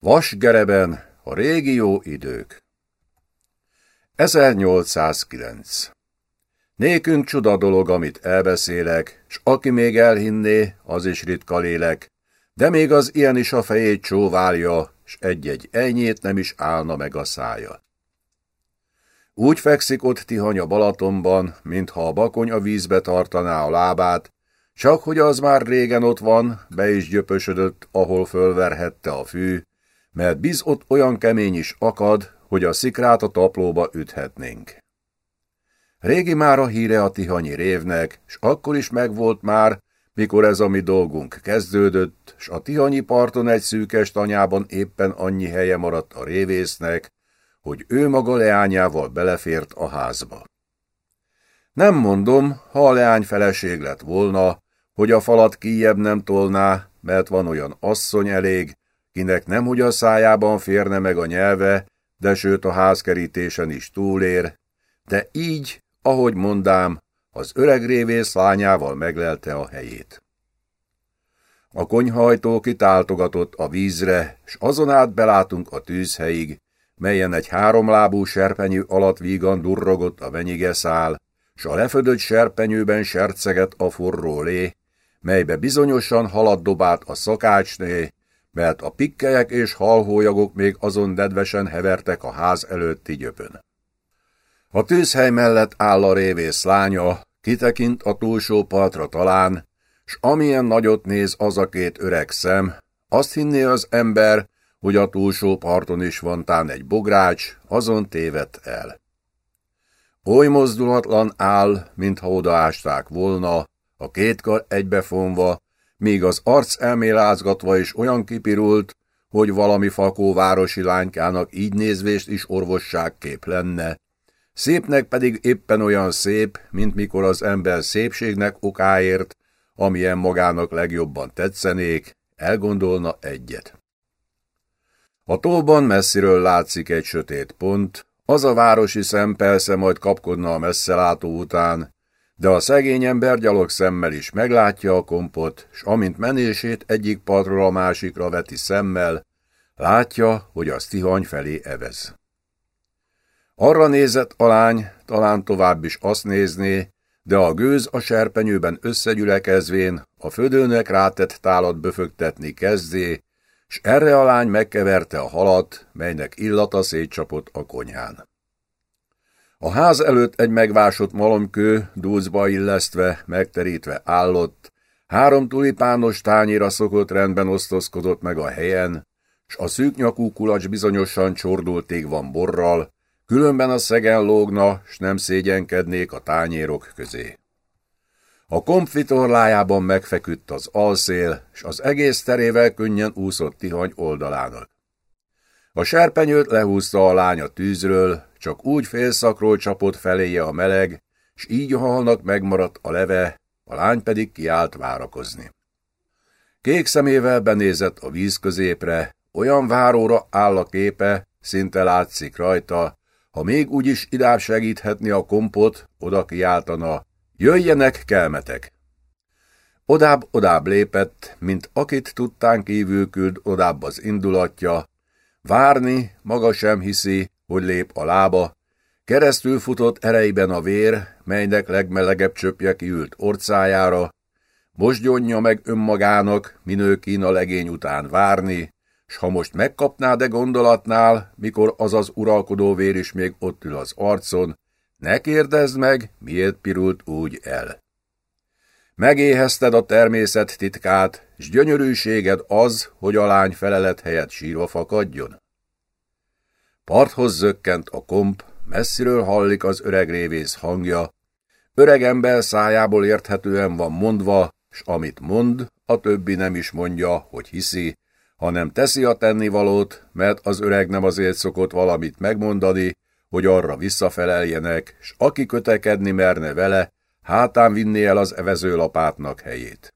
Vasgereben a régi jó idők. 1809 Nékünk csuda dolog, amit elbeszélek, s aki még elhinné, az is ritka lélek, de még az ilyen is a fejét csóválja, s egy-egy enyét nem is állna meg a szája. Úgy fekszik ott Tihany a Balatonban, mintha a bakony a vízbe tartaná a lábát, csak hogy az már régen ott van, be is gyöpösödött, ahol fölverhette a fű, mert biz ott olyan kemény is akad, hogy a szikrát a taplóba üthetnénk. Régi már a híre a tihanyi révnek, s akkor is megvolt már, mikor ez a mi dolgunk kezdődött, s a tihanyi parton egy szűkes tanyában éppen annyi helye maradt a révésznek, hogy ő maga leányával belefért a házba. Nem mondom, ha a leány feleség lett volna, hogy a falat kijebb nem tolná, mert van olyan asszony elég, kinek nemhogy a szájában férne meg a nyelve, de sőt a házkerítésen is túlér, de így, ahogy mondám, az öreg révész lányával meglelte a helyét. A konyhajtó kitáltogatott a vízre, s azon át belátunk a tűzhelyig, melyen egy háromlábú serpenyő alatt vígan durrogott a venyige szál, s a lefödött serpenyőben serceget a forró lé, melybe bizonyosan halad dobált a szakácsné, mert a pikkelyek és halhójagok még azon nedvesen hevertek a ház előtti gyöpön. A tűzhely mellett áll a révész lánya, kitekint a túlsó partra talán, s amilyen nagyot néz az a két öreg szem, azt hinné az ember, hogy a túlsó parton is van tán egy bogrács, azon tévedt el. Oly mozdulatlan áll, mintha odaásták volna, a két kar egybefonva, míg az arc elmélázgatva is olyan kipirult, hogy valami fakó városi lánykának így nézvést is orvosságkép lenne. Szépnek pedig éppen olyan szép, mint mikor az ember szépségnek okáért, amilyen magának legjobban tetszenék, elgondolna egyet. A tóban messziről látszik egy sötét pont, az a városi szem persze majd kapkodna a messzelátó után, de a szegény ember gyalog is meglátja a kompot, s amint menését egyik partról a másikra veti szemmel, látja, hogy az tihany felé evez. Arra nézett a lány, talán tovább is azt nézné, de a gőz a serpenyőben összegyülekezvén a födőnek rátett tálat böfögtetni kezdé, s erre a lány megkeverte a halat, melynek illata szétcsapott a konyhán. A ház előtt egy megvásott malomkő, dúzba illesztve, megterítve állott, három tulipános tányéra szokott rendben osztozkodott meg a helyen, s a szűknyakú kulacs bizonyosan csordult van borral, különben a szegen lógna, s nem szégyenkednék a tányérok közé. A komfitorlájában megfeküdt az alszél, s az egész terével könnyen úszott tihany oldalának. A serpenyőt lehúzta a lány a tűzről, csak úgy félszakról csapott feléje a meleg, s így a halnak megmaradt a leve, a lány pedig kiállt várakozni. Kék szemével benézett a víz középre, olyan váróra áll a képe, szinte látszik rajta, ha még úgyis idább segíthetni a kompot, oda kiáltana, jöjjenek, kelmetek! Odább-odább lépett, mint akit tudtán kívül küld odább az indulatja, várni maga sem hiszi, hogy lép a lába, keresztül futott erejben a vér, melynek legmelegebb csöpje kiült orcájára, most gyonja meg önmagának, minő kína legény után várni, s ha most megkapná de gondolatnál, mikor az az uralkodó vér is még ott ül az arcon, ne kérdezd meg, miért pirult úgy el. Megéhezted a természet titkát, s gyönyörűséged az, hogy a lány felelet helyett sírva fakadjon? Parthoz zökkent a komp, messziről hallik az öreg révész hangja, öreg ember szájából érthetően van mondva, s amit mond, a többi nem is mondja, hogy hiszi, hanem teszi a tennivalót, mert az öreg nem azért szokott valamit megmondani, hogy arra visszafeleljenek, s aki kötekedni merne vele, hátán vinné el az evezőlapátnak helyét.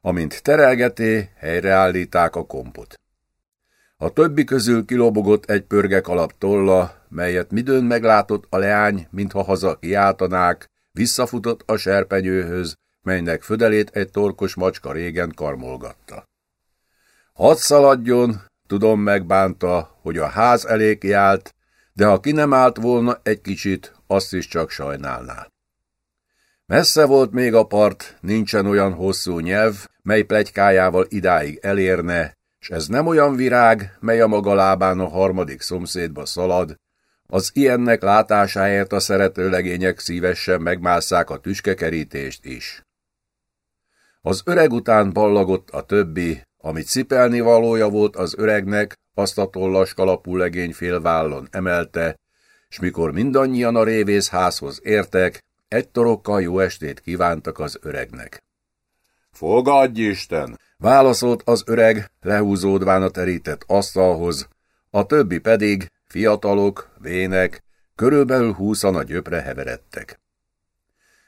Amint terelgeté, helyreállíták a kompot. A többi közül kilobogott egy pörgek alap tolla, melyet midőn meglátott a leány, mintha haza kiáltanák, visszafutott a serpenyőhöz, melynek födelét egy torkos macska régen karmolgatta. Hadd szaladjon, tudom megbánta, hogy a ház elé kiállt, de ha ki nem állt volna egy kicsit, azt is csak sajnálná. Messze volt még a part, nincsen olyan hosszú nyelv, mely plegykájával idáig elérne, és ez nem olyan virág, mely a maga lábán a harmadik szomszédba szalad, az ilyennek látásáért a szerető legények szívesen megmásszák a tüskekerítést is. Az öreg után ballagott a többi, amit cipelni valója volt az öregnek, azt a tollas kalapú legény félvállon emelte, és mikor mindannyian a révészházhoz értek, egy torokkal jó estét kívántak az öregnek. Fogadj Isten! Válaszolt az öreg, lehúzódván a terített asztalhoz, a többi pedig, fiatalok, vének, körülbelül húszan a gyöpre heveredtek.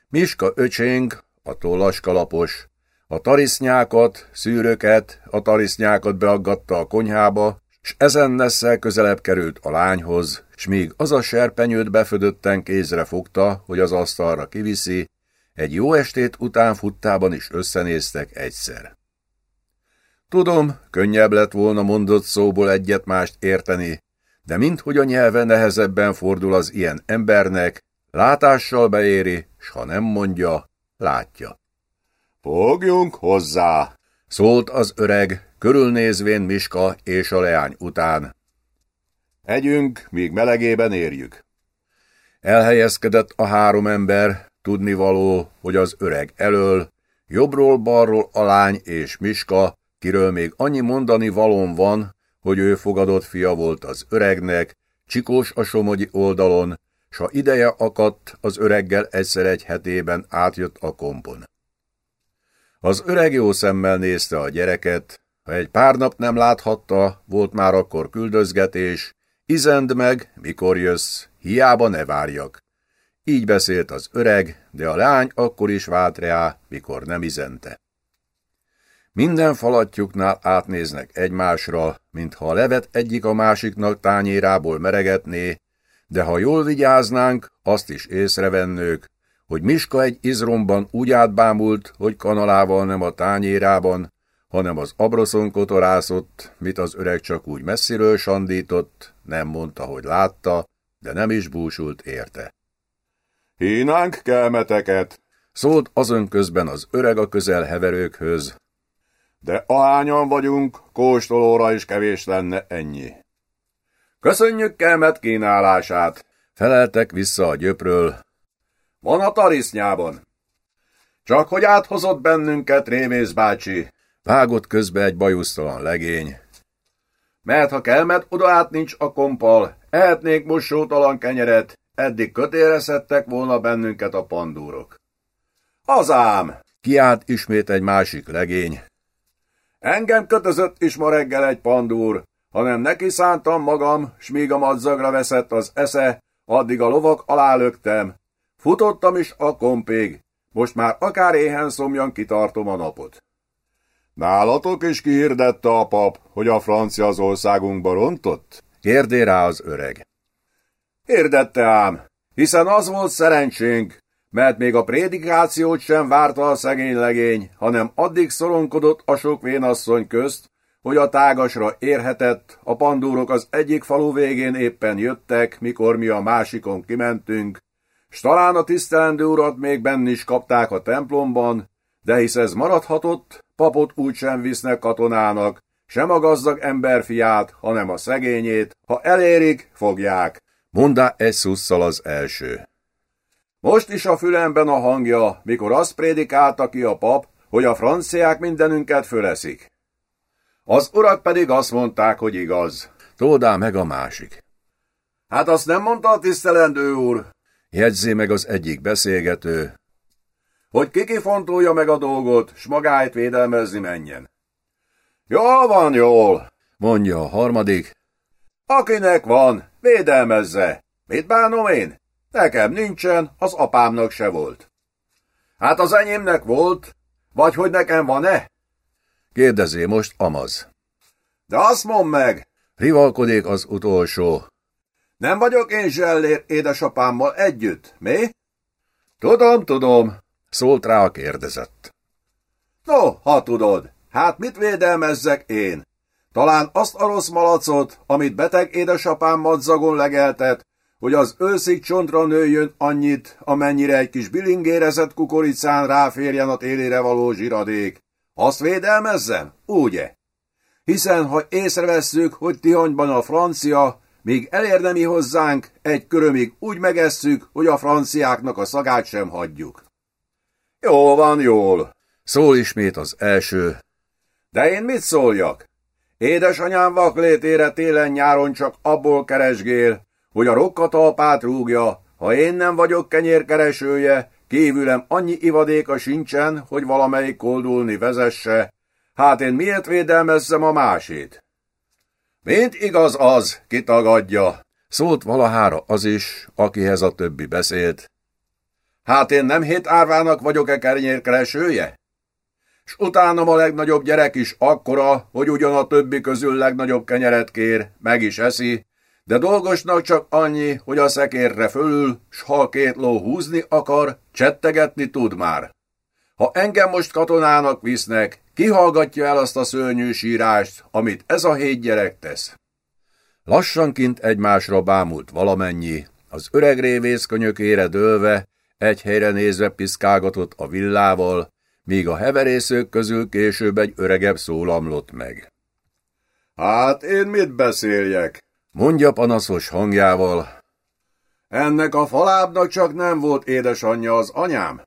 Miska öcsénk, a tollaskalapos, a tarisznyákat, szűröket, a tarisznyákat beaggatta a konyhába, s ezen nesszel közelebb került a lányhoz, s míg az a serpenyőt befödötten kézre fogta, hogy az asztalra kiviszi, egy jó estét után futtában is összenéztek egyszer. Tudom, könnyebb lett volna mondott szóból egyet-mást érteni, de minthogy a nyelve nehezebben fordul az ilyen embernek, látással beéri, s ha nem mondja, látja. Fogjunk hozzá! Szólt az öreg, körülnézvén Miska és a leány után. Együnk, míg melegében érjük. Elhelyezkedett a három ember, tudnivaló, hogy az öreg elől, jobbról-balról a lány és Miska, kiről még annyi mondani valón van, hogy ő fogadott fia volt az öregnek, csikós a somogyi oldalon, s ha ideje akadt, az öreggel egyszer egy hetében átjött a kompon. Az öreg jó szemmel nézte a gyereket, ha egy pár nap nem láthatta, volt már akkor küldözgetés, izend meg, mikor jössz, hiába ne várjak. Így beszélt az öreg, de a lány akkor is vált rá, mikor nem izente. Minden falatjuknál átnéznek egymásra, mintha a levet egyik a másiknak tányérából meregetné, de ha jól vigyáznánk, azt is észrevennők, hogy Miska egy izromban úgy átbámult, hogy kanalával nem a tányérában, hanem az abroszon kotorászott, mit az öreg csak úgy messziről sandított, nem mondta, hogy látta, de nem is búsult érte. Hínánk kelmeteket, szólt azon közben az öreg a közel heverőkhöz, de ahányan vagyunk, kóstolóra is kevés lenne ennyi. Köszönjük kelmet kínálását, feleltek vissza a gyöpről. Van a tarisznyában. Csak hogy áthozott bennünket, Révész bácsi, vágott közbe egy bajusztalan legény. Mert ha kelmet oda át nincs a kompal, ehetnék mosótalan kenyeret, eddig kötélre szedtek volna bennünket a pandúrok. Hazám! Kiált ismét egy másik legény. Engem kötözött is ma reggel egy pandúr, hanem neki szántam magam, s míg a madzagra veszett az esze, addig a lovak alá löktem. Futottam is a kompég, most már akár éhen szomjan kitartom a napot. Nálatok is kihirdette a pap, hogy a francia az országunkba rontott? Kérdé rá az öreg. Hirdette ám, hiszen az volt szerencsénk, mert még a prédikációt sem várta a szegény legény, hanem addig szoronkodott a sok vénasszony közt, hogy a tágasra érhetett, a pandúrok az egyik falu végén éppen jöttek, mikor mi a másikon kimentünk, s talán a tisztelendő urat még benn is kapták a templomban, de hisz ez maradhatott, papot úgy sem visznek katonának, sem a gazdag emberfiát, hanem a szegényét, ha elérik, fogják. Mondá egy szusszal az első. Most is a fülemben a hangja, mikor azt prédikálta ki a pap, hogy a franciák mindenünket föleszik. Az urak pedig azt mondták, hogy igaz. Tódá meg a másik. Hát azt nem mondta a tisztelendő úr. Jegyzi meg az egyik beszélgető. Hogy kiki fontolja meg a dolgot, s magáit védelmezni menjen. Jól van, jól, mondja a harmadik. Akinek van, védelmezze. Mit bánom én? Nekem nincsen, az apámnak se volt. Hát az enyémnek volt, vagy hogy nekem van-e? Kérdezi most Amaz. De azt mondd meg! Rivalkodik az utolsó. Nem vagyok én zsellér édesapámmal együtt, mi? Tudom, tudom, szólt rá a kérdezett. No, ha tudod, hát mit védelmezzek én? Talán azt a rossz malacot, amit beteg édesapám madzagon legeltet, hogy az őszik csontra nőjön annyit, amennyire egy kis bilingérezett kukoricán ráférjen a télére való zsiradék. Azt védelmezzem? Ugye? Hiszen, ha észrevesszük, hogy Tihanyban a francia, míg elérne mi hozzánk, egy körömig úgy megesszük, hogy a franciáknak a szagát sem hagyjuk. Jó van, jól. Szól ismét az első. De én mit szóljak? Édesanyám vaklétére télen-nyáron csak abból keresgél, hogy a rokkatalpát rúgja, ha én nem vagyok kenyérkeresője, kívülem annyi ivadéka sincsen, hogy valamelyik koldulni vezesse, hát én miért védelmezzem a másét? Mint igaz az, kitagadja, szólt valahára az is, akihez a többi beszélt. Hát én nem hét árvának vagyok-e kenyérkeresője? S utánam a legnagyobb gyerek is akkora, hogy ugyan a többi közül legnagyobb kenyeret kér, meg is eszi, de dolgosnak csak annyi, hogy a szekérre fölül, s ha két ló húzni akar, csettegetni tud már. Ha engem most katonának visznek, kihallgatja el azt a szörnyű sírást, amit ez a hét gyerek tesz. Lassanként egymásra bámult valamennyi, az öreg révész könyökére dőlve, egy helyre nézve piszkálgatott a villával, míg a heverészők közül később egy öregebb szólamlott meg. Hát én mit beszéljek? mondja panaszos hangjával. Ennek a falábnak csak nem volt édesanyja az anyám.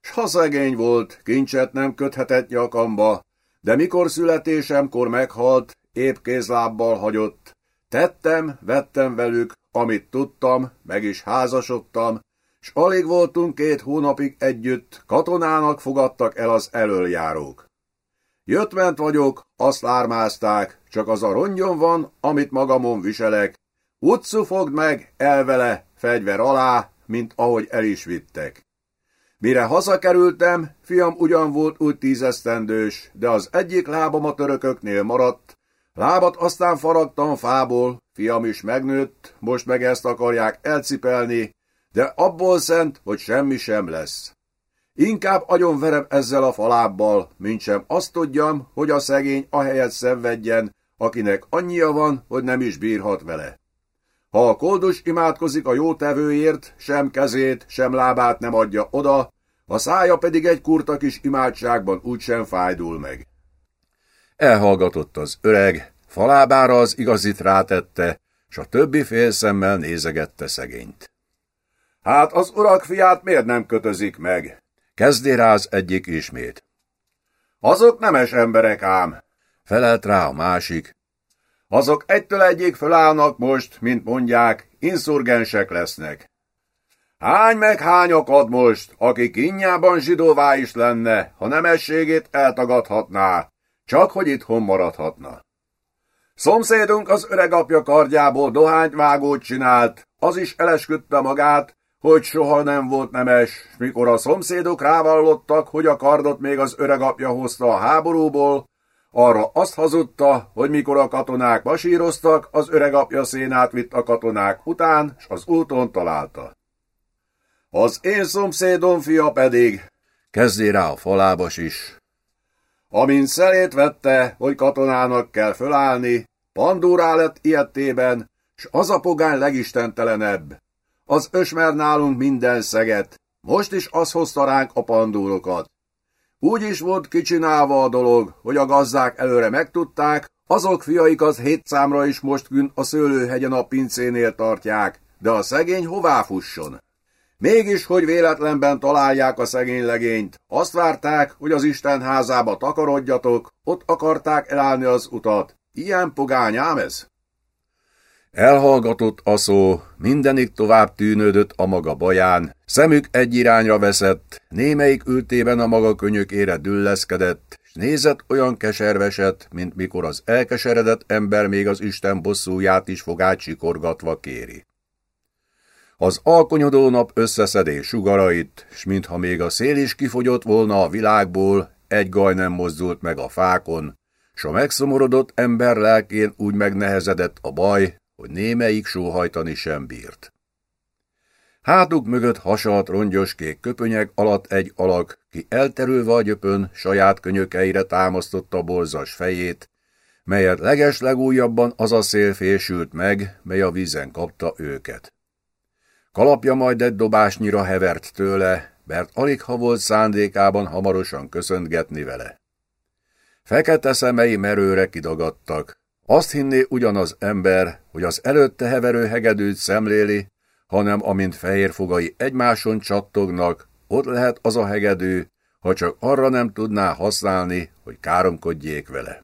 S ha szegény volt, kincset nem köthetett nyakamba, de mikor születésemkor meghalt, épp kézlábbal hagyott. Tettem, vettem velük, amit tudtam, meg is házasodtam, s alig voltunk két hónapig együtt, katonának fogadtak el az elöljárók. Jött-ment vagyok, azt lármázták, csak az a rongyon van, amit magamon viselek. Utcu fogd meg, elvele, fegyver alá, mint ahogy el is vittek. Mire hazakerültem, fiam ugyan volt úgy tízesztendős, de az egyik lábam a törököknél maradt, lábat aztán faragtam fából, fiam is megnőtt, most meg ezt akarják elcipelni, de abból szent, hogy semmi sem lesz. Inkább agyonverem ezzel a falábbal, mint sem azt tudjam, hogy a szegény ahelyett szenvedjen, akinek annyia van, hogy nem is bírhat vele. Ha a koldus imádkozik a jótevőért, sem kezét, sem lábát nem adja oda, a szája pedig egy kurta kis imádságban úgysem fájdul meg. Elhallgatott az öreg, falábára az igazit rátette, s a többi félszemmel nézegette szegényt. Hát az urak fiát miért nem kötözik meg? Kezdi rá az egyik ismét. Azok nemes emberek ám. Felelt rá a másik. Azok egytől egyik fölállnak most, mint mondják, inszurgensek lesznek. Hány meg hány akad most, aki kinyában zsidóvá is lenne, ha nemességét eltagadhatná, csak hogy itthon maradhatna. Szomszédunk az öregapja kardjából dohányvágót csinált, az is elesküdte magát, hogy soha nem volt nemes, mikor a szomszédok rávallottak, hogy a kardot még az öregapja hozta a háborúból, arra azt hazudta, hogy mikor a katonák masíroztak, az öregapja szénát vitt a katonák után, s az úton találta. Az én szomszédom fia pedig, kezdi rá a falábas is, amint szelét vette, hogy katonának kell fölállni, pandúrá lett ilyettében, s az a pogány legistentelenebb, az ösmer nálunk minden szeget. Most is az hozta ránk a pandúrokat. Úgy is volt kicsinálva a dolog, hogy a gazdák előre megtudták, azok fiaik az hét számra is most kün a szőlőhegyen a pincénél tartják, de a szegény hová fusson? Mégis, hogy véletlenben találják a szegény legényt, azt várták, hogy az Isten házába takarodjatok, ott akarták elállni az utat. Ilyen pogány ám ez? Elhallgatott a szó, mindenik tovább tűnődött a maga baján, szemük egy irányra veszett, némelyik ültében a maga könyökére dülleszkedett, s nézett olyan keserveset, mint mikor az elkeseredett ember még az Isten bosszúját is fogát sikorgatva kéri. Az alkonyodó nap összeszedés sugarait, s mintha még a szél is kifogyott volna a világból, egy gaj nem mozdult meg a fákon, s a megszomorodott ember lelkén úgy megnehezedett a baj, hogy némelyik sóhajtani sem bírt. Hátuk mögött hasalt rongyoskék köpönyek alatt egy alak, ki elterülve a gyöpön saját könyökeire támasztotta borzas fejét, melyet leges legújabban az a szél fésült meg, mely a vízen kapta őket. Kalapja majd egy dobásnyira hevert tőle, mert alig ha volt szándékában hamarosan köszöntgetni vele. Fekete szemei merőre kidagadtak. Azt hinné ugyanaz ember, hogy az előtte heverő hegedűt szemléli, hanem amint fehér fogai egymáson csattognak, ott lehet az a hegedű, ha csak arra nem tudná használni, hogy káromkodjék vele.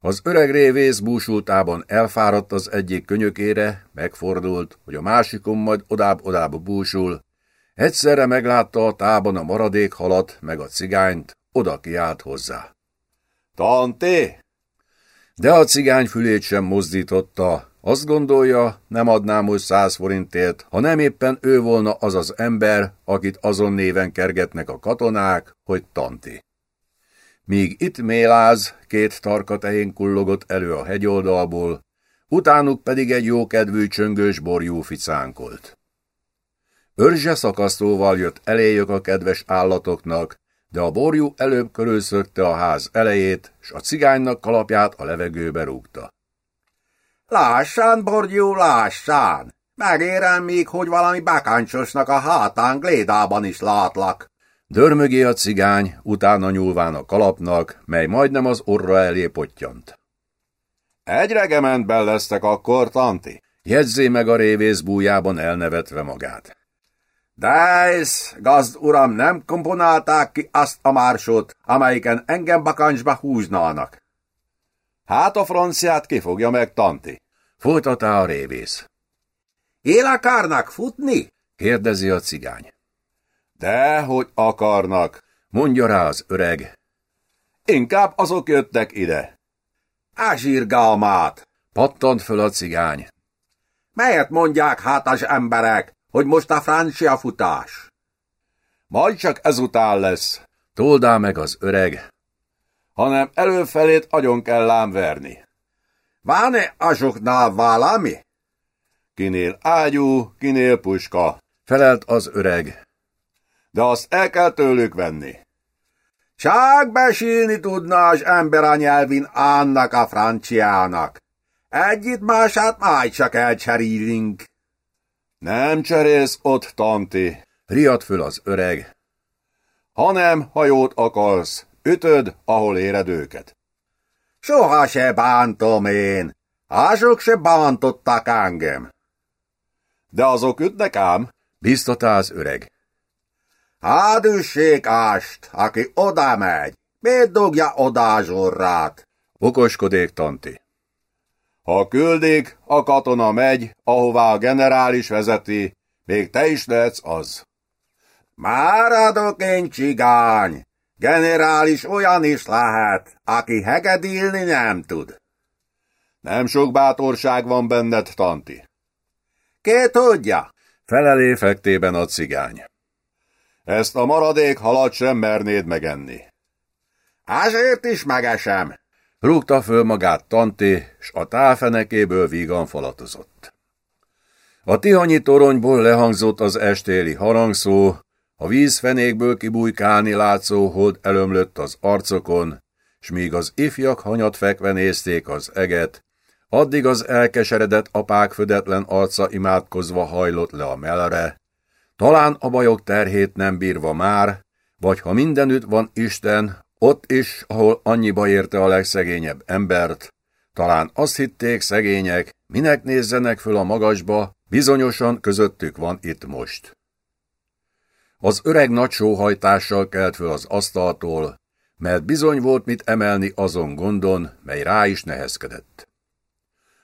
Az öreg révész búsultában elfáradt az egyik könyökére, megfordult, hogy a másikon majd odább-odább búsul. Egyszerre meglátta a tában a maradék halat, meg a cigányt, oda kiált hozzá. Tanté! De a cigány fülét sem mozdította. Azt gondolja, nem adnám most száz forintért, ha nem éppen ő volna az az ember, akit azon néven kergetnek a katonák, hogy Tanti. Míg itt méláz, két tarka tehén kullogott elő a hegyoldalból, utánuk pedig egy jókedvű csöngős borjú ficánkolt. Örzse szakasztóval jött eléjük a kedves állatoknak, de a borjú előbb körülszökte a ház elejét, s a cigánynak kalapját a levegőbe rúgta. Lássán, borgyú, lássán! Megérem még, hogy valami bakáncsosnak a hátán glédában is látlak. Dörmögé a cigány, utána nyúlván a kalapnak, mely majdnem az orra elé pottyant. Egy regementben lesztek akkor, Tanti? Jegyzé meg a révész bújában elnevetve magát. De ez, gazd uram, nem komponálták ki azt a mársot, amelyiken engem bakancsba húznának. Hát a franciát ki fogja meg, Tanti? Folytatá a révész. Él akarnak futni? kérdezi a cigány. De hogy akarnak, mondja rá az öreg. Inkább azok jöttek ide. Ázsírgalmát! Pattant föl a cigány. Melyet mondják hát az emberek, hogy most a francia futás? Majd csak ezután lesz. Toldá meg az öreg. Hanem előfelét agyon kell ám verni. Van-e azoknál valami? Kinél ágyú, kinél puska. Felelt az öreg de azt el kell tőlük venni. Csak besílni tudna az ember a nyelvin annak a franciának. Egyit mását majd csak elcserélünk. Nem cserélsz ott, tanti, riadt föl az öreg. Hanem hajót akarsz, ütöd, ahol éred őket. Soha se bántom én, azok se bántottak engem. De azok ütnek ám, biztatá az öreg. Hádüssék ást, aki oda megy, miért dugja oda zsorrát? Okoskodék, Tanti. Ha küldik, a katona megy, ahová a generális vezeti, még te is lehetsz az. Már adok én csigány, generális olyan is lehet, aki hegedilni nem tud. Nem sok bátorság van benned, Tanti. Ki tudja? Felelé fektében a cigány. Ezt a maradék halat sem mernéd megenni. Azért is megesem. Rúgta föl magát Tanti, s a tálfenekéből vígan falatozott. A tihanyi toronyból lehangzott az estéli harangszó, a vízfenékből kibújkálni látszó hold elömlött az arcokon, s míg az ifjak hanyat fekve nézték az eget, addig az elkeseredett apák födetlen arca imádkozva hajlott le a mellre, talán a bajok terhét nem bírva már, vagy ha mindenütt van Isten, ott is, ahol annyiba érte a legszegényebb embert, talán azt hitték szegények, minek nézzenek föl a magasba, bizonyosan közöttük van itt most. Az öreg nagy sóhajtással kelt föl az asztaltól, mert bizony volt mit emelni azon gondon, mely rá is nehezkedett.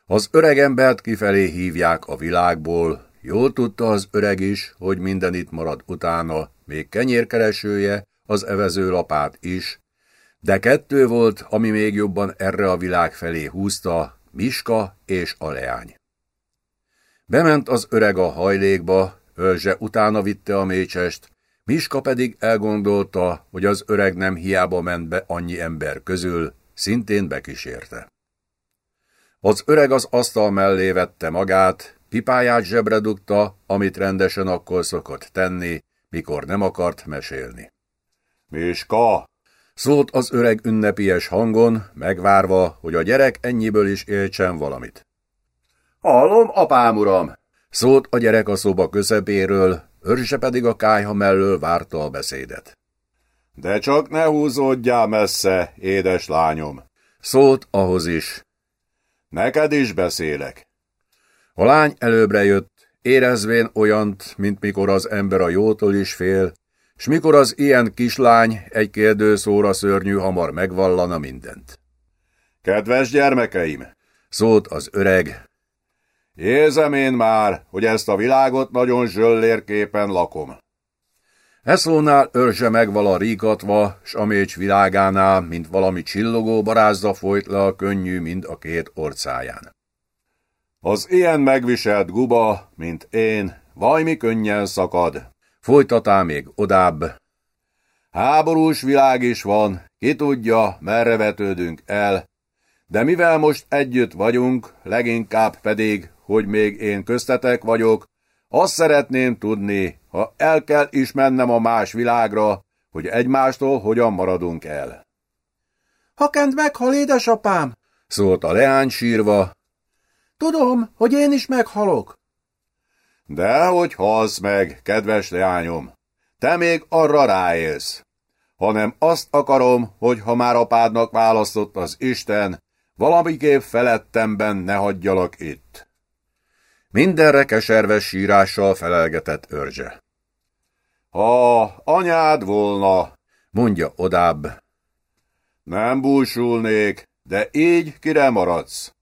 Az öreg embert kifelé hívják a világból, Jól tudta az öreg is, hogy minden itt marad utána, még kenyérkeresője, az evező lapát is, de kettő volt, ami még jobban erre a világ felé húzta, Miska és a leány. Bement az öreg a hajlékba, Ölzse utána vitte a mécsest, Miska pedig elgondolta, hogy az öreg nem hiába ment be annyi ember közül, szintén bekísérte. Az öreg az asztal mellé vette magát, Pipáját zsebre dugta, amit rendesen akkor szokott tenni, mikor nem akart mesélni. Miska! Szólt az öreg ünnepies hangon, megvárva, hogy a gyerek ennyiből is éltsen valamit. Hallom, apám uram! Szólt a gyerek a szoba közepéről, őrse pedig a kájha mellől várta a beszédet. De csak ne húzódjál messze, édes lányom! Szólt ahhoz is. Neked is beszélek. A lány előbbre jött, érezvén olyant, mint mikor az ember a jótól is fél, s mikor az ilyen kislány egy kérdőszóra szörnyű hamar megvallana mindent. Kedves gyermekeim! Szólt az öreg. Érzem én már, hogy ezt a világot nagyon zsöllérképen lakom. Eszónál őrse megvala ríkatva, s a mécs világánál, mint valami csillogó barázza folyt le a könnyű mind a két orcáján. Az ilyen megviselt guba, mint én, vajmi könnyen szakad. Folytatá még odább. Háborús világ is van, ki tudja, merre vetődünk el, de mivel most együtt vagyunk, leginkább pedig, hogy még én köztetek vagyok, azt szeretném tudni, ha el kell is mennem a más világra, hogy egymástól hogyan maradunk el. Ha Kent meghal, édesapám, szólt a leány sírva. Tudom, hogy én is meghalok. De hogy halsz meg, kedves leányom, te még arra ráélsz. Hanem azt akarom, hogy ha már apádnak választott az Isten, valamiképp felettemben ne hagyjalak itt. Mindenre keserves sírással felelgetett őrzse. Ha anyád volna, mondja odább. Nem búsulnék, de így kire maradsz.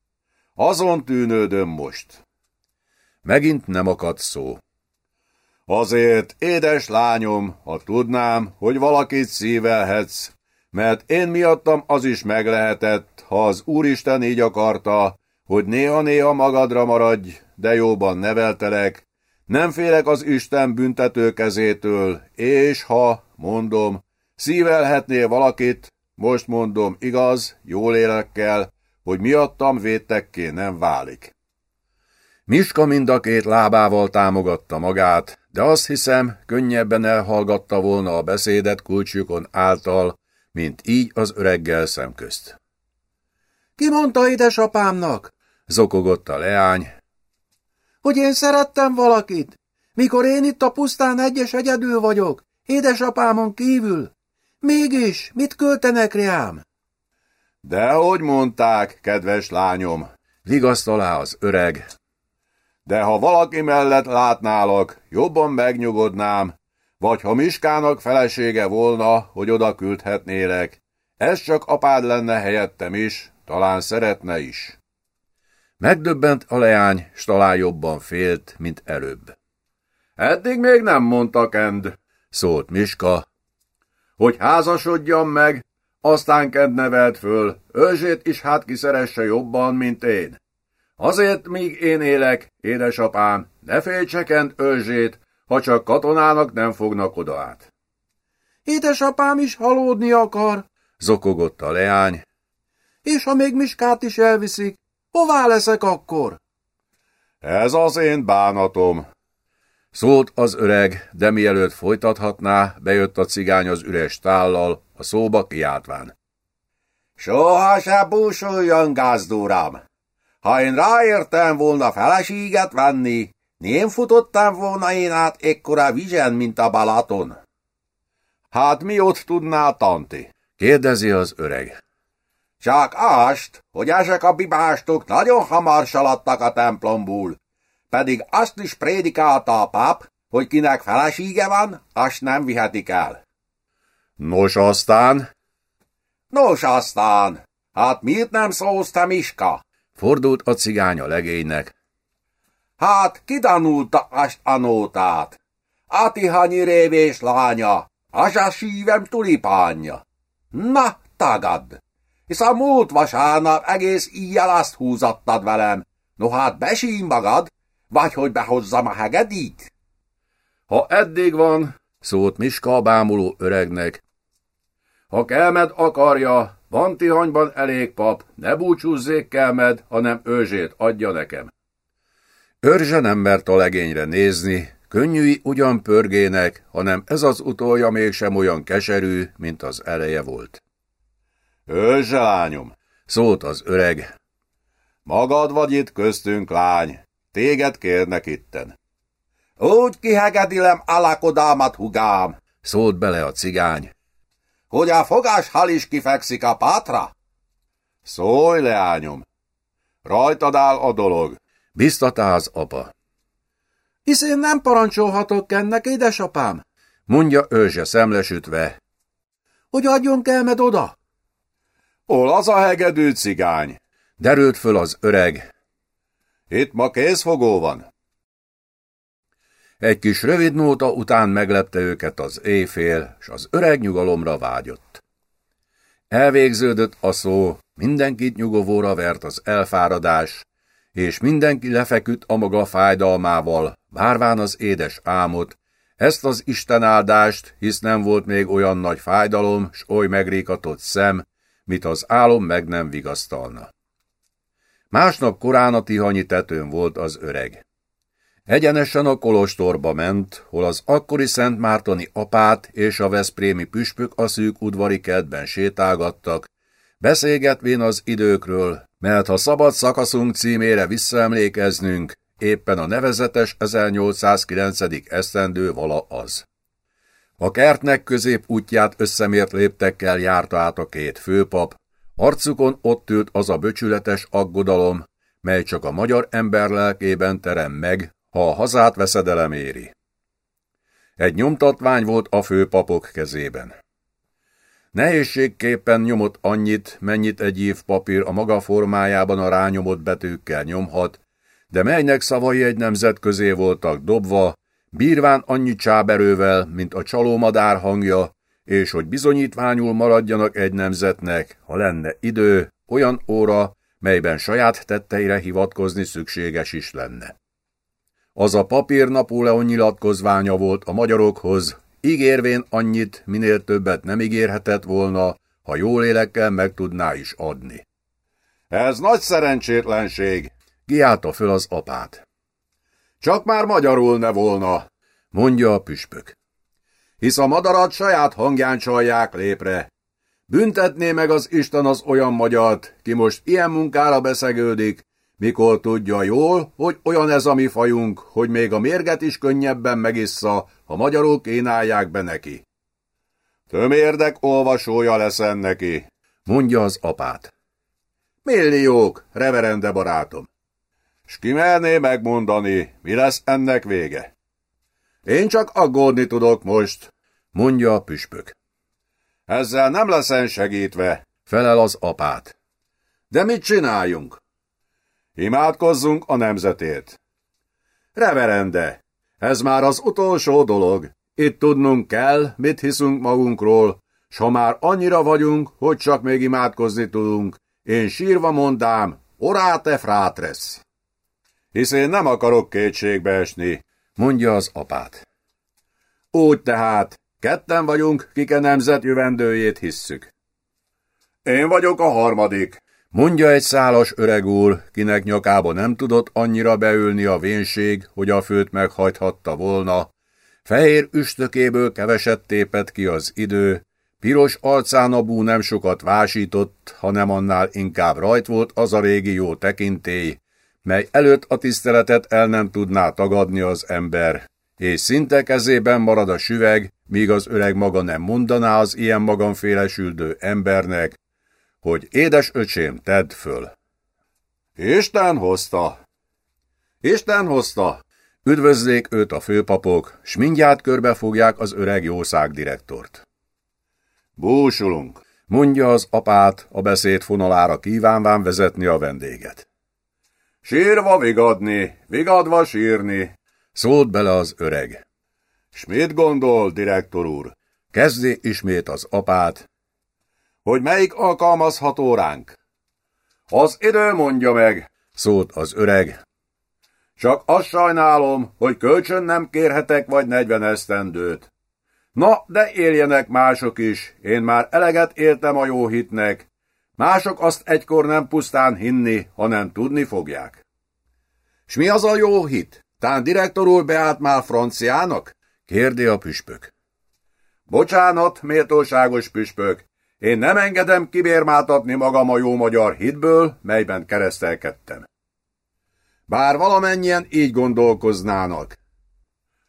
Azon tűnődöm most. Megint nem akad szó. Azért, édes lányom, ha tudnám, hogy valakit szívelhetsz, mert én miattam az is meglehetett, ha az Úristen így akarta, hogy néha-néha magadra maradj, de jóban neveltelek, nem félek az Isten büntető kezétől, és ha, mondom, szívelhetnél valakit, most mondom igaz, jól élekkel, hogy miattam védtekké nem válik. Miska mind a két lábával támogatta magát, de azt hiszem, könnyebben elhallgatta volna a beszédet kulcsjukon által, mint így az öreggel szemközt. Ki mondta édesapámnak? Zokogott a leány. Hogy én szerettem valakit, mikor én itt a pusztán egyes egyedül vagyok, édesapámon kívül. Mégis, mit költenek rám? De hogy mondták, kedves lányom? Vigaszt alá az öreg. De ha valaki mellett látnálok, jobban megnyugodnám, vagy ha Miskának felesége volna, hogy oda küldhetnélek. Ez csak apád lenne helyettem is, talán szeretne is. Megdöbbent a leány, s talán jobban félt, mint előbb. Eddig még nem mondta Kend, szólt Miska, hogy házasodjam meg, aztán Kend nevelt föl, őzsét is hát kiszeresse jobban, mint én. Azért, míg én élek, édesapám, ne féltse Kend őzsét, ha csak katonának nem fognak oda át. Édesapám is halódni akar, zokogott a leány. És ha még Miskát is elviszik, hová leszek akkor? Ez az én bánatom. Szólt az öreg, de mielőtt folytathatná, bejött a cigány az üres tállal, a szóba kiáltván. Soha se búsuljon, gazdúram! Ha én ráértem volna feleséget venni, nem futottam volna én át ekkora vizen, mint a Balaton. Hát mi ott tudnál, tanti? kérdezi az öreg. Csak azt, hogy ezek a bibástok nagyon hamar saladtak a templomból, pedig azt is prédikálta a pap, hogy kinek felesége van, azt nem vihetik el. Nos aztán? Nos aztán, hát miért nem szólsz te, Miska? Fordult a cigány a legénynek. Hát kidanulta azt a nótát. Atihanyi révés lánya, az a szívem tulipánja. Na, tagad! Hisz a múlt vasárnap egész íjjel azt húzattad velem. No hát besíj magad, vagy hogy behozzam a hegedít? Ha eddig van, szólt Miska bámuló öregnek. Ha kelmed akarja, van tihanyban elég pap, ne búcsúzzék kelmed, hanem őzsét adja nekem. Őrzse nem mert a legényre nézni, könnyűi ugyan pörgének, hanem ez az utolja mégsem olyan keserű, mint az eleje volt. Őzse, lányom, szólt az öreg. Magad vagy itt köztünk, lány, téged kérnek itten. Úgy kihegedilem alakodámat, hugám, szólt bele a cigány. Hogy a fogás hal is kifekszik a pátra? Szólj, leányom! Rajtad áll a dolog. Biztatá az apa. Hisz én nem parancsolhatok ennek, édesapám, mondja őzse szemlesütve. Hogy adjon kelmed oda? Hol az a hegedű cigány? Derült föl az öreg. Itt ma kézfogó van. Egy kis rövid nóta után meglepte őket az éjfél, s az öreg nyugalomra vágyott. Elvégződött a szó, mindenkit nyugovóra vert az elfáradás, és mindenki lefeküdt a maga fájdalmával, várván az édes álmot, ezt az Isten áldást, hisz nem volt még olyan nagy fájdalom, s oly megrékatott szem, mit az álom meg nem vigasztalna. Másnap korán a tihanyi tetőn volt az öreg. Egyenesen a kolostorba ment, hol az akkori Szent Mártoni apát és a Veszprémi püspök a szűk udvari kertben sétálgattak, beszélgetvén az időkről, mert ha szabad szakaszunk címére visszaemlékeznünk, éppen a nevezetes 1809. esztendő vala az. A kertnek közép útját összemért léptekkel járta át a két főpap, arcukon ott ült az a böcsületes aggodalom, mely csak a magyar ember lelkében terem meg, ha a hazát veszedelem éri. Egy nyomtatvány volt a főpapok kezében. Nehézségképpen nyomott annyit, mennyit egy év papír a maga formájában a rányomott betűkkel nyomhat, de melynek szavai egy nemzet közé voltak dobva, bírván annyi csáberővel, mint a csalómadár hangja, és hogy bizonyítványul maradjanak egy nemzetnek, ha lenne idő, olyan óra, melyben saját tetteire hivatkozni szükséges is lenne. Az a papír Napóleon nyilatkozványa volt a magyarokhoz, ígérvén annyit, minél többet nem ígérhetett volna, ha jól élekkel meg tudná is adni. Ez nagy szerencsétlenség, kiálta föl az apát. Csak már magyarul ne volna, mondja a püspök. Hisz a madarat saját hangján csalják lépre. Büntetné meg az Isten az olyan magyart, ki most ilyen munkára beszegődik, mikor tudja jól, hogy olyan ez a mi fajunk, hogy még a mérget is könnyebben megissza, ha magyarok énálják be neki. Tömérdek olvasója leszen neki, mondja az apát. Milliók, reverende barátom. S ki merné megmondani, mi lesz ennek vége? Én csak aggódni tudok most, mondja a püspök. Ezzel nem leszen segítve, felel az apát. De mit csináljunk? Imádkozzunk a nemzetért. Reverende, ez már az utolsó dolog. Itt tudnunk kell, mit hiszünk magunkról, s ha már annyira vagyunk, hogy csak még imádkozni tudunk, én sírva mondám, oráte frátres. Hisz én nem akarok kétségbe esni, mondja az apát. Úgy tehát, ketten vagyunk, kik a nemzet jövendőjét hisszük. Én vagyok a harmadik, Mondja egy szálas öreg úr, kinek nyakába nem tudott annyira beülni a vénség, hogy a főt meghajthatta volna. Fehér üstökéből keveset tépett ki az idő, piros arcán a bú nem sokat vásított, hanem annál inkább rajt volt az a régi jó tekintély, mely előtt a tiszteletet el nem tudná tagadni az ember, és szinte kezében marad a süveg, míg az öreg maga nem mondaná az ilyen magamfélesüldő embernek, hogy édes öcsém, tedd föl. Isten hozta. Isten hozta. Üdvözlék őt a főpapok, s mindjárt körbe fogják az öreg jószágdirektort. Búsulunk, mondja az apát, a beszéd fonalára kívánván vezetni a vendéget. Sírva vigadni, vigadva sírni, szólt bele az öreg. S mit gondol, direktor úr? Kezdi ismét az apát, hogy melyik alkalmazható ránk. Az idő mondja meg, szólt az öreg. Csak azt sajnálom, hogy kölcsön nem kérhetek vagy negyven esztendőt. Na, de éljenek mások is, én már eleget éltem a jó hitnek. Mások azt egykor nem pusztán hinni, hanem tudni fogják. S mi az a jó hit? Tán direktor úr beállt már franciának? kérdi a püspök. Bocsánat, méltóságos püspök, én nem engedem kibérmáltatni magam a jó magyar hitből, melyben keresztelkedtem. Bár valamennyien így gondolkoznának.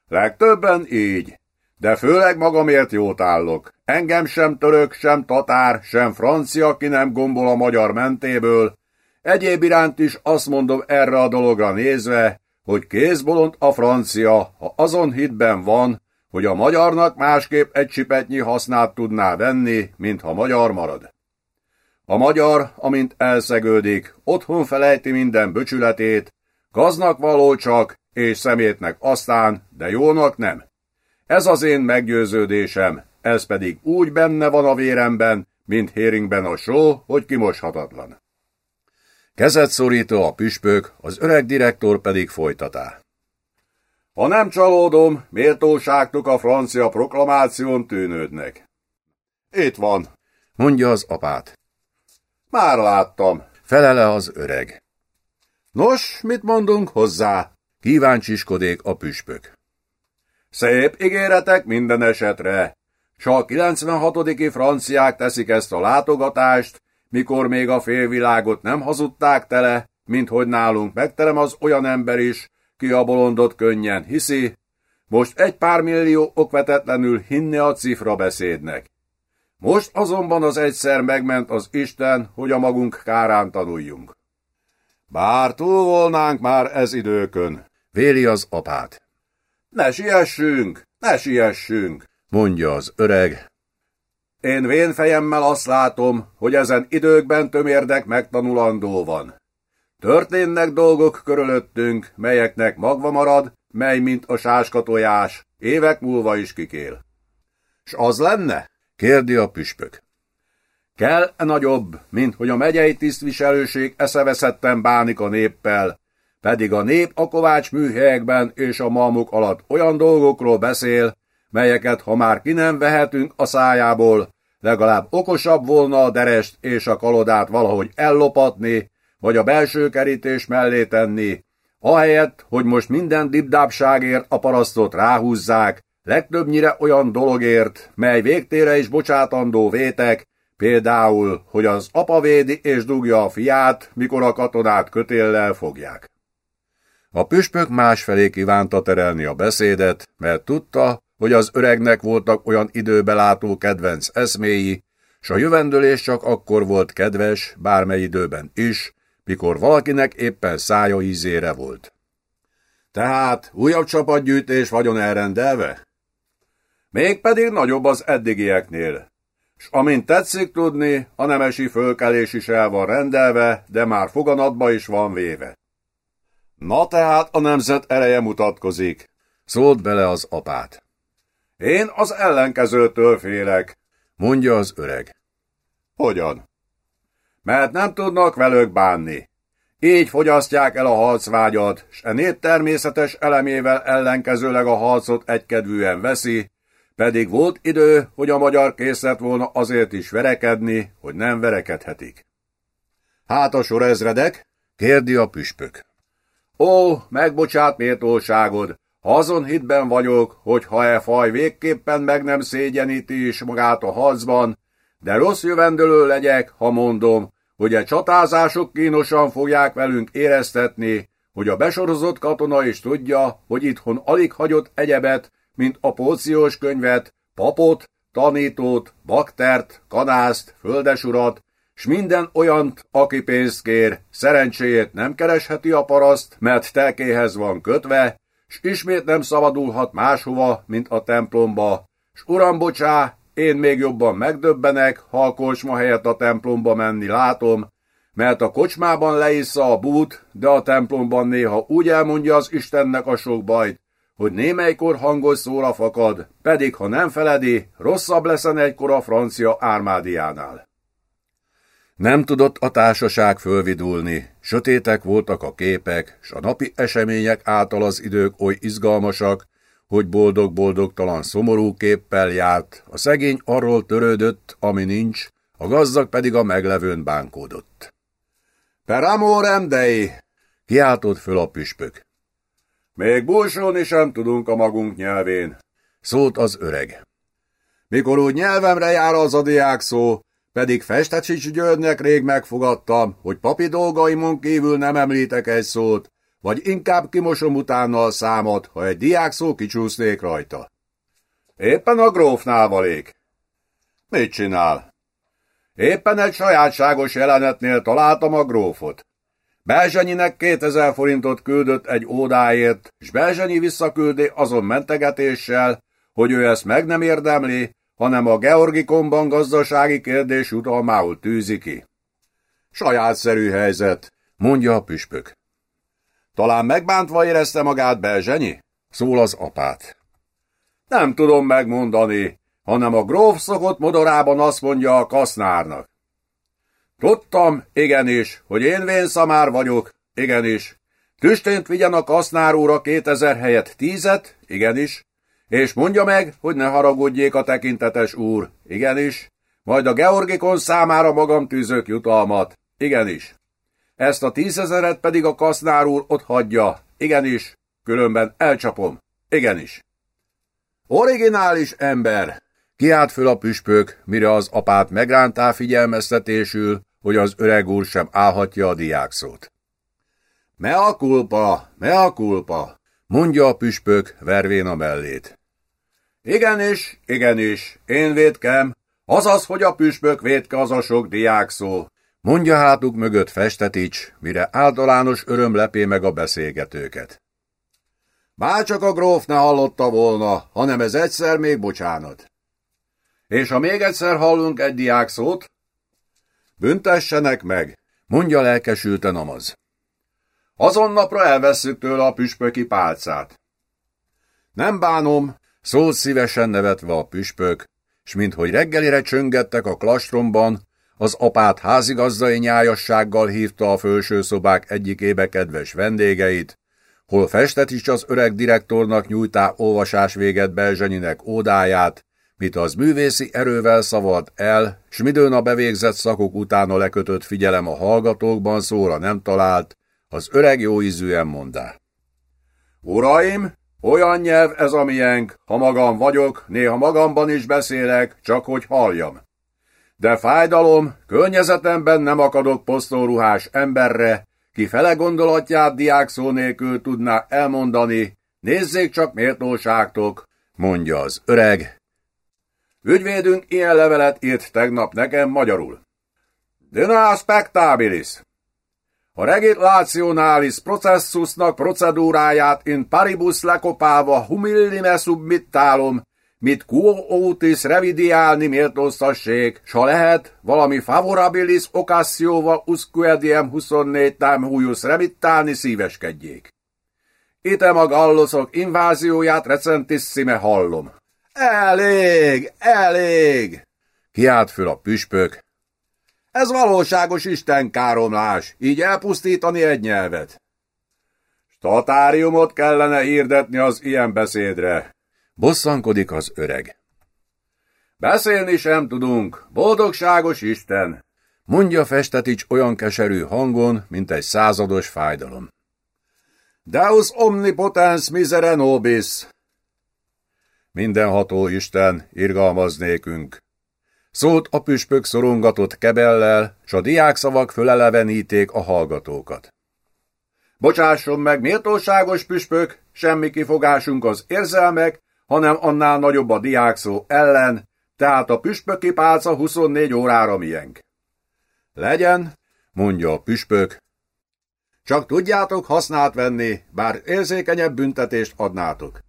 Legtöbben így, de főleg magamért jót állok. Engem sem török, sem tatár, sem francia, ki nem gombol a magyar mentéből. Egyéb iránt is azt mondom erre a dologra nézve, hogy kézbolond a francia, ha azon hitben van, hogy a magyarnak másképp egy csipetnyi hasznát tudná venni, mint ha magyar marad. A magyar, amint elszegődik, otthon felejti minden böcsületét, gaznak való csak, és szemétnek aztán, de jónak nem. Ez az én meggyőződésem, ez pedig úgy benne van a véremben, mint héringben a só, hogy kimoshatatlan. Kezet szorító a püspök, az öreg direktor pedig folytatá. Ha nem csalódom, méltóságtuk a francia proklamáción tűnődnek. Itt van, mondja az apát. Már láttam, felele az öreg. Nos, mit mondunk hozzá? Kíváncsiskodik a püspök. Szép ígéretek minden esetre. S a 96. franciák teszik ezt a látogatást, mikor még a félvilágot nem hazudták tele, mint hogy nálunk megterem az olyan ember is, ki a bolondot könnyen hiszi, most egy pár millió okvetetlenül hinne a cifra beszédnek. Most azonban az egyszer megment az Isten, hogy a magunk kárán tanuljunk. Bár túl volnánk már ez időkön, véli az apát. Ne siessünk, ne siessünk, mondja az öreg. Én vén fejemmel azt látom, hogy ezen időkben tömérdek megtanulandó van. Történnek dolgok körülöttünk, melyeknek magva marad, mely mint a sáskatojás, évek múlva is kikél. S az lenne? kérdi a püspök. Kell -e nagyobb, mint hogy a megyei tisztviselőség eszeveszetten bánik a néppel, pedig a nép a kovács műhelyekben és a malmuk alatt olyan dolgokról beszél, melyeket ha már ki nem vehetünk a szájából, legalább okosabb volna a derest és a kalodát valahogy ellopatni, vagy a belső kerítés mellé tenni, ahelyett, hogy most minden dibdábságért a parasztot ráhúzzák, legtöbbnyire olyan dologért, mely végtére is bocsátandó vétek, például, hogy az apa védi és dugja a fiát, mikor a katonát kötéllel fogják. A püspök másfelé kívánta terelni a beszédet, mert tudta, hogy az öregnek voltak olyan időbelátó kedvenc eszméi, s a jövendőlés csak akkor volt kedves, bármely időben is, mikor valakinek éppen szája ízére volt. Tehát újabb csapatgyűjtés vagyon elrendelve? Mégpedig nagyobb az eddigieknél. S amint tetszik tudni, a nemesi fölkelés is el van rendelve, de már foganatba is van véve. Na tehát a nemzet ereje mutatkozik, szólt bele az apát. Én az ellenkezőtől félek, mondja az öreg. Hogyan? Mert nem tudnak velük bánni. Így fogyasztják el a harcvágyat, s e nép természetes elemével ellenkezőleg a harcot egykedvűen veszi, pedig volt idő, hogy a magyar kész lett volna azért is verekedni, hogy nem verekedhetik. Hát a sorezredek? kérdi a püspök. Ó, megbocsát méltóságod, ha azon hitben vagyok, hogy ha e faj végképpen meg nem szégyeníti is magát a harcban, de rossz jövendőlő legyek, ha mondom, hogy e csatázások kínosan fogják velünk éreztetni, hogy a besorozott katona is tudja, hogy itthon alig hagyott egyebet, mint a póciós könyvet, papot, tanítót, baktert, kanászt, földesurat, s minden olyant, aki pénzt kér, szerencséjét nem keresheti a paraszt, mert telkéhez van kötve, s ismét nem szabadulhat máshova, mint a templomba, s uram bocsá, én még jobban megdöbbenek, ha a kocsma helyett a templomba menni látom, mert a kocsmában leissza a bút, de a templomban néha úgy elmondja az Istennek a sok bajt, hogy némelykor hangos szóra fakad, pedig ha nem feledi, rosszabb leszen egykor a francia ármádiánál. Nem tudott a társaság fölvidulni, sötétek voltak a képek, s a napi események által az idők oly izgalmasak, hogy boldog-boldogtalan szomorú képpel járt, a szegény arról törődött, ami nincs, a gazdag pedig a meglevőn bánkódott. Per amorem dei! kiáltott föl a püspök. Még búsulni sem tudunk a magunk nyelvén, szólt az öreg. Mikor úgy nyelvemre jár az a diák szó, pedig Festecsics Györgynek rég megfogadtam, hogy papi dolgaimon kívül nem említek egy szót, vagy inkább kimosom utána a számot, ha egy diák szó kicsúsznék rajta. Éppen a grófnál valék. Mit csinál? Éppen egy sajátságos jelenetnél találtam a grófot. Belzsanyinek 2000 forintot küldött egy ódáért, és Belzsanyi visszaküldi azon mentegetéssel, hogy ő ezt meg nem érdemli, hanem a Georgikonban gazdasági kérdés utalmául tűzi ki. Sajátszerű helyzet, mondja a püspök. Talán megbántva érezte magát Belzsenyi? Szól az apát. Nem tudom megmondani, hanem a gróf szokott modorában azt mondja a kasznárnak. Tudtam, igenis, hogy én vénszamár vagyok, igenis. Tüstént vigyen a kasznár a kétezer helyett tízet, igenis. És mondja meg, hogy ne haragudjék a tekintetes úr, igenis. Majd a Georgikon számára magam tűzök jutalmat, igenis. Ezt a tízezeret pedig a kasznár úr ott hagyja, igenis. Különben elcsapom, igenis. Originális ember, Kiált föl a püspök, mire az apát megrántá figyelmeztetésül, hogy az öreg úr sem állhatja a diákszót. Me a kulpa, me a kulpa, mondja a püspök, vervén a mellét. Igenis, igenis, én védkem, azaz, hogy a püspök védke az a sok diákszó, mondja hátuk mögött festetics, mire általános öröm lepé meg a beszélgetőket. Bárcsak a gróf ne hallotta volna, hanem ez egyszer még bocsánat. És ha még egyszer hallunk egy diák szót, büntessenek meg, mondja lelkesülten Amaz. Azon napra elvesszük tőle a püspöki pálcát. Nem bánom, szólt szívesen nevetve a püspök, s minthogy reggelire csöngettek a klastromban, az apát házigazdai nyájassággal hívta a felső szobák egyikébe kedves vendégeit, hol festet is az öreg direktornak nyújtá olvasás véget Belzsenyinek ódáját, mit az művészi erővel szavalt el, s midőn a bevégzett szakok utána lekötött figyelem a hallgatókban szóra nem talált, az öreg jóízűen mondá. Uraim, olyan nyelv ez a miénk, ha magam vagyok, néha magamban is beszélek, csak hogy halljam. De fájdalom, környezetemben nem akadok posztóruhás emberre, ki fele gondolatját diák szó nélkül tudná elmondani, nézzék csak méltóságtok, mondja az öreg, Ügyvédünk ilyen levelet írt tegnap nekem magyarul. Dina spectabilis. A regitrationalis processusnak procedúráját in paribus lekopálva humillime submittalom, mit quo otis revidiálni méltóztassék, s ha lehet, valami favorabilis occasióval usquediem 24 time huius remittálni szíveskedjék. Item a galloszok invázióját recentissime hallom. Elég, elég! Kiált föl a püspök. Ez valóságos istenkáromlás, így elpusztítani egy nyelvet. Statáriumot kellene hirdetni az ilyen beszédre. Bosszankodik az öreg. Beszélni sem tudunk, boldogságos Isten, mondja Festetics olyan keserű hangon, mint egy százados fájdalom. Deus omnipotens misere nobis, Mindenható Isten, irgalmaz nékünk. Szólt a püspök szorongatott kebellel, s a diákszavak föleleveníték a hallgatókat. Bocsásson meg, méltóságos püspök, semmi kifogásunk az érzelmek, hanem annál nagyobb a diákszó ellen, tehát a püspöki pálca 24 órára miénk. Legyen, mondja a püspök, csak tudjátok hasznát venni, bár érzékenyebb büntetést adnátok.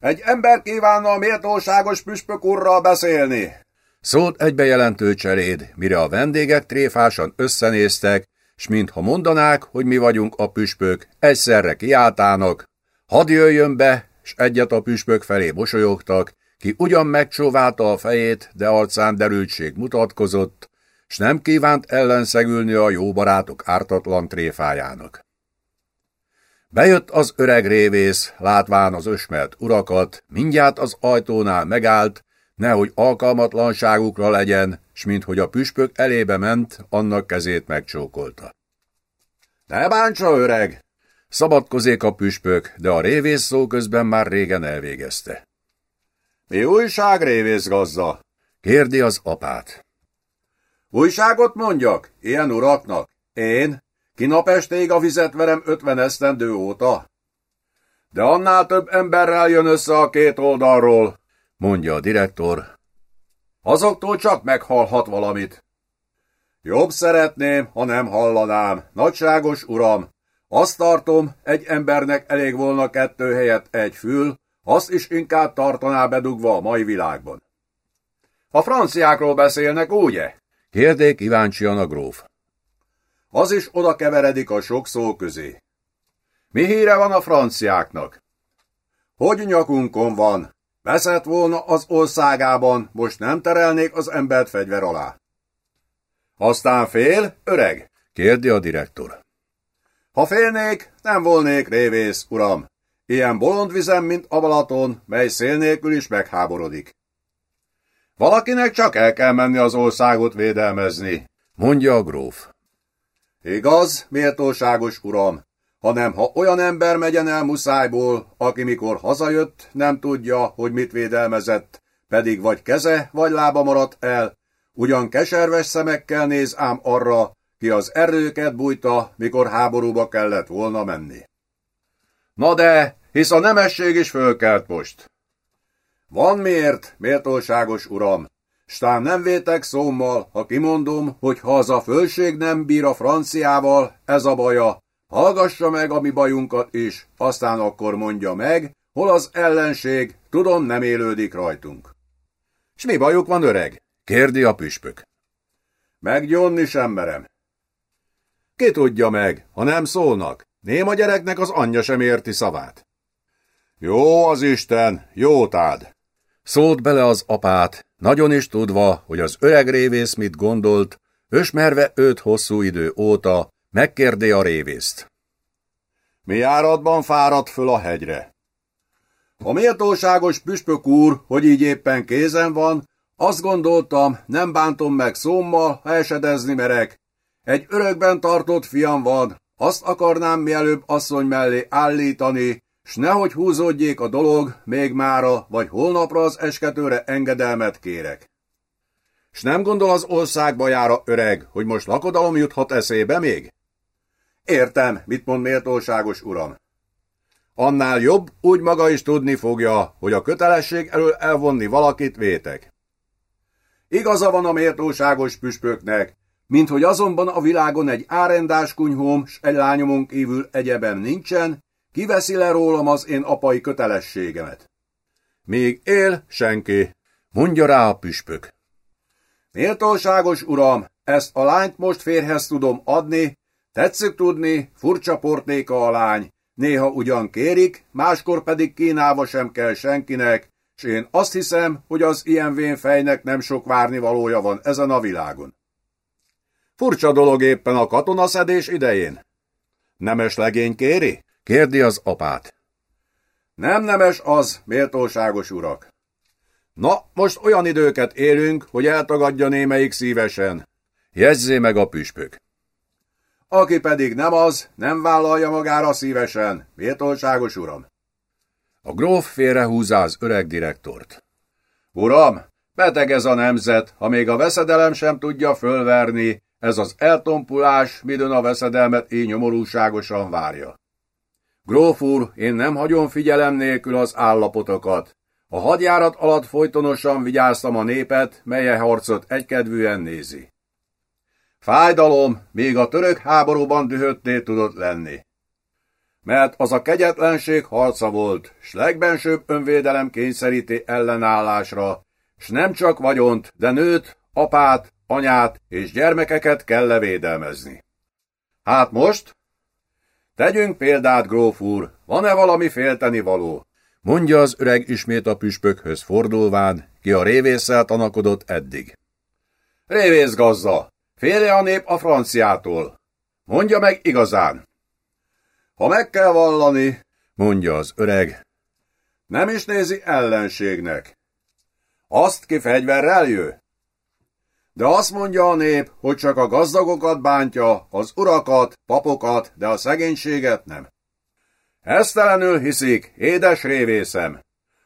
Egy ember kívánna a méltóságos püspök urral beszélni. Szólt egy bejelentő cseréd, mire a vendégek tréfásan összenéztek, s mintha mondanák, hogy mi vagyunk a püspök, egyszerre kiáltának, hadd jöjjön be, s egyet a püspök felé mosolyogtak, ki ugyan megcsóválta a fejét, de arcán derültség mutatkozott, s nem kívánt ellenszegülni a jó barátok ártatlan tréfájának. Bejött az öreg révész, látván az ösmert urakat, mindjárt az ajtónál megállt, nehogy alkalmatlanságukra legyen, s minthogy a püspök elébe ment, annak kezét megcsókolta. Ne bántsa, öreg! Szabadkozék a püspök, de a révész szó közben már régen elvégezte. Mi újság, révész gazda? Kérdi az apát. Újságot mondjak? Ilyen uraknak? Én? Ki napestéig a vizet verem ötven esztendő óta? De annál több emberrel jön össze a két oldalról, mondja a direktor. Azoktól csak meghalhat valamit. Jobb szeretném, ha nem hallanám, nagyságos uram. Azt tartom, egy embernek elég volna kettő helyett egy fül, azt is inkább tartaná bedugva a mai világban. A franciákról beszélnek, ugye? Kérdék kíváncsian a gróf. Az is oda keveredik a sok szó közé. Mi híre van a franciáknak? Hogy nyakunkon van? Veszett volna az országában, most nem terelnék az embert fegyver alá. Aztán fél, öreg? Kérdi a direktor. Ha félnék, nem volnék révész, uram. Ilyen bolond vizem, mint a Balaton, mely szél nélkül is megháborodik. Valakinek csak el kell menni az országot védelmezni, mondja a gróf. Igaz, méltóságos uram, hanem ha olyan ember megyen el muszájból, aki mikor hazajött, nem tudja, hogy mit védelmezett, pedig vagy keze, vagy lába maradt el, ugyan keserves szemekkel néz ám arra, ki az erőket bújta, mikor háborúba kellett volna menni. Na de, hisz a nemesség is fölkelt most. Van miért, méltóságos uram, Stán nem vétek szómmal, ha kimondom, hogy ha az a fölség nem bír a franciával, ez a baja, hallgassa meg a mi bajunkat is, aztán akkor mondja meg, hol az ellenség, tudom nem élődik rajtunk. S mi bajuk van, öreg? kérdi a püspök. Meggyonni sem merem. Ki tudja meg, ha nem szólnak? Néma gyereknek az anyja sem érti szavát. Jó az Isten, jó tád. Szólt bele az apát, nagyon is tudva, hogy az öreg révész mit gondolt, ösmerve őt hosszú idő óta, megkérdé a révészt. Mi járatban fáradt föl a hegyre? A méltóságos püspök úr, hogy így éppen kézen van, azt gondoltam, nem bántom meg szómmal, ha esedezni merek. Egy örökben tartott fiam van, azt akarnám mielőbb asszony mellé állítani, s nehogy húzódjék a dolog, még mára vagy holnapra az esketőre engedelmet kérek. S nem gondol az országba jára öreg, hogy most lakodalom juthat eszébe még? Értem, mit mond méltóságos uram. Annál jobb, úgy maga is tudni fogja, hogy a kötelesség elől elvonni valakit vétek. Igaza van a méltóságos püspöknek, mint hogy azonban a világon egy árendás kunyhóm, s egy lányomon kívül egyeben nincsen, Kiveszi le rólam az én apai kötelességemet? Még él senki, mondja rá a püspök. Méltóságos uram, ezt a lányt most férhez tudom adni, tetszik tudni, furcsa portéka a lány, néha ugyan kérik, máskor pedig kínálva sem kell senkinek, s én azt hiszem, hogy az ilyen vén fejnek nem sok várni valója van ezen a világon. Furcsa dolog éppen a katonaszedés idején. Nemes legény kéri? Kérdi az apát. Nem nemes az, méltóságos urak. Na, most olyan időket élünk, hogy eltagadja némelyik szívesen. Jegyzé meg a püspök. Aki pedig nem az, nem vállalja magára szívesen, méltóságos uram. A gróf félrehúzza az öreg direktort. Uram, beteg ez a nemzet, ha még a veszedelem sem tudja fölverni, ez az eltompulás midőn a veszedelmet így nyomorúságosan várja. Gróf úr, én nem hagyom figyelem nélkül az állapotokat. A hadjárat alatt folytonosan vigyáztam a népet, melye harcot egykedvűen nézi. Fájdalom, még a török háborúban dühötté tudott lenni. Mert az a kegyetlenség harca volt, s legbensőbb önvédelem kényszeríti ellenállásra, s nem csak vagyont, de nőt, apát, anyát és gyermekeket kell levédelmezni. Hát most, Tegyünk példát, gróf úr, van-e valami félteni való? Mondja az öreg ismét a püspökhöz fordulván, ki a révésszel tanakodott eddig. Révész gazda, félje a nép a franciától. Mondja meg igazán. Ha meg kell vallani, mondja az öreg, nem is nézi ellenségnek. Azt ki fegyverrel jő? De azt mondja a nép, hogy csak a gazdagokat bántja, az urakat, papokat, de a szegénységet nem. Esztelenül hiszik, édes révészem.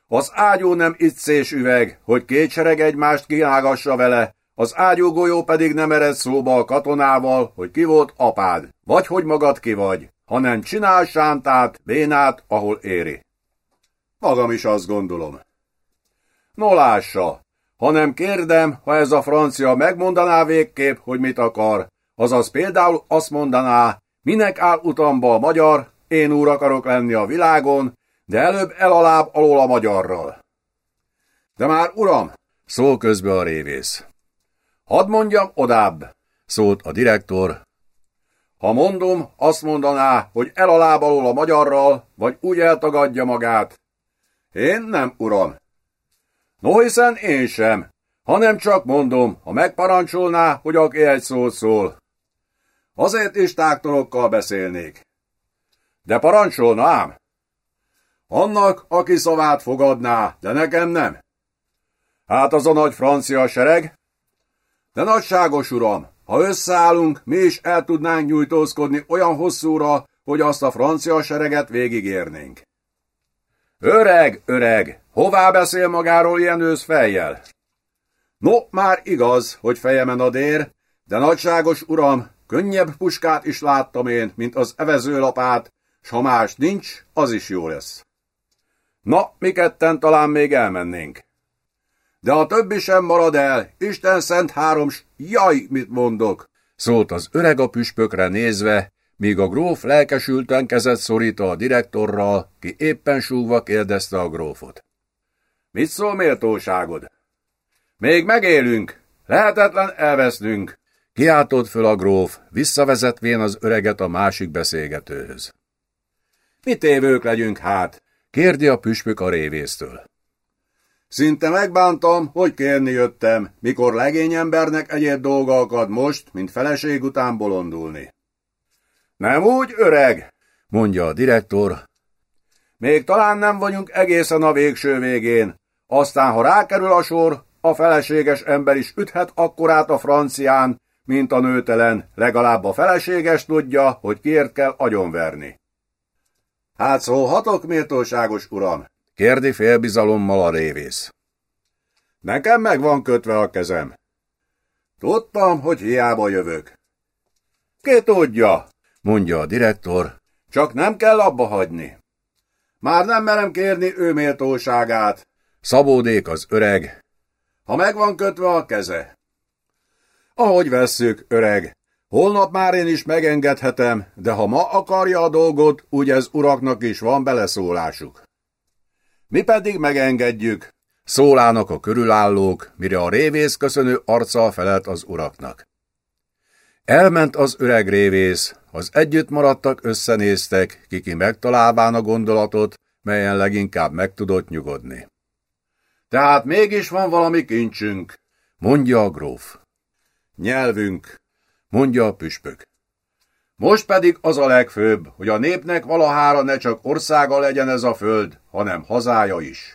Az ágyú nem iccés üveg, hogy két sereg egymást kiágassa vele, az ágyúgolyó pedig nem ered szóba a katonával, hogy ki volt apád, vagy hogy magad ki vagy, hanem csinál sántát, bénát, ahol éri. Magam is azt gondolom. No hanem kérdem, ha ez a francia megmondaná végképp, hogy mit akar, azaz például azt mondaná, minek áll utamba a magyar, én úr akarok lenni a világon, de előbb elalább alól a magyarral. De már uram, szól közbe a révész. Hadd mondjam odább, szólt a direktor. Ha mondom, azt mondaná, hogy elalább alól a magyarral, vagy úgy eltagadja magát. Én nem, uram. No, hiszen én sem, hanem csak mondom, ha megparancsolná, hogy aki egy szót szól. Azért is táktorokkal beszélnék. De parancsolna ám. Annak, aki szavát fogadná, de nekem nem. Hát az a nagy francia sereg? De nagyságos uram, ha összeállunk, mi is el tudnánk nyújtózkodni olyan hosszúra, hogy azt a francia sereget végigérnénk. Öreg, öreg, hová beszél magáról ilyen ősz? No, már igaz, hogy fejemen a dér, de nagyságos uram, könnyebb puskát is láttam én, mint az evezőlapát, s ha más nincs, az is jó lesz. Na, mi ketten talán még elmennénk. De a többi sem marad el, Isten szent hároms, jaj, mit mondok! Szólt az öreg a püspökre nézve, míg a gróf lelkesülten kezet szorítva a direktorral, ki éppen súgva kérdezte a grófot. Mit szól méltóságod? Még megélünk, lehetetlen elvesznünk, kiáltott föl a gróf, visszavezetvén az öreget a másik beszélgetőhöz. Mit évők legyünk hát? kérdi a püspök a révésztől. Szinte megbántam, hogy kérni jöttem, mikor legény embernek egyéb dolga akad most, mint feleség után bolondulni. Nem úgy, öreg, mondja a direktor. Még talán nem vagyunk egészen a végső végén, aztán ha rákerül a sor, a feleséges ember is üthet akkorát a francián, mint a nőtelen, legalább a feleséges tudja, hogy kiért kell agyonverni. Hát szólhatok, méltóságos uram? Kérdi félbizalommal a révész. Nekem meg van kötve a kezem. Tudtam, hogy hiába jövök. Ki tudja, mondja a direktor, csak nem kell abba hagyni. Már nem merem kérni ő méltóságát. Szabódék az öreg. Ha meg van kötve a keze. Ahogy vesszük, öreg, Holnap már én is megengedhetem, de ha ma akarja a dolgot, úgy ez uraknak is van beleszólásuk. Mi pedig megengedjük. Szólának a körülállók, mire a révész köszönő arccal felelt az uraknak. Elment az öreg révész, az együtt maradtak összenéztek, kiki megtalálván a gondolatot, melyen leginkább meg tudott nyugodni. Tehát mégis van valami kincsünk, mondja a gróf. Nyelvünk, mondja a püspök. Most pedig az a legfőbb, hogy a népnek valahára ne csak országa legyen ez a föld, hanem hazája is.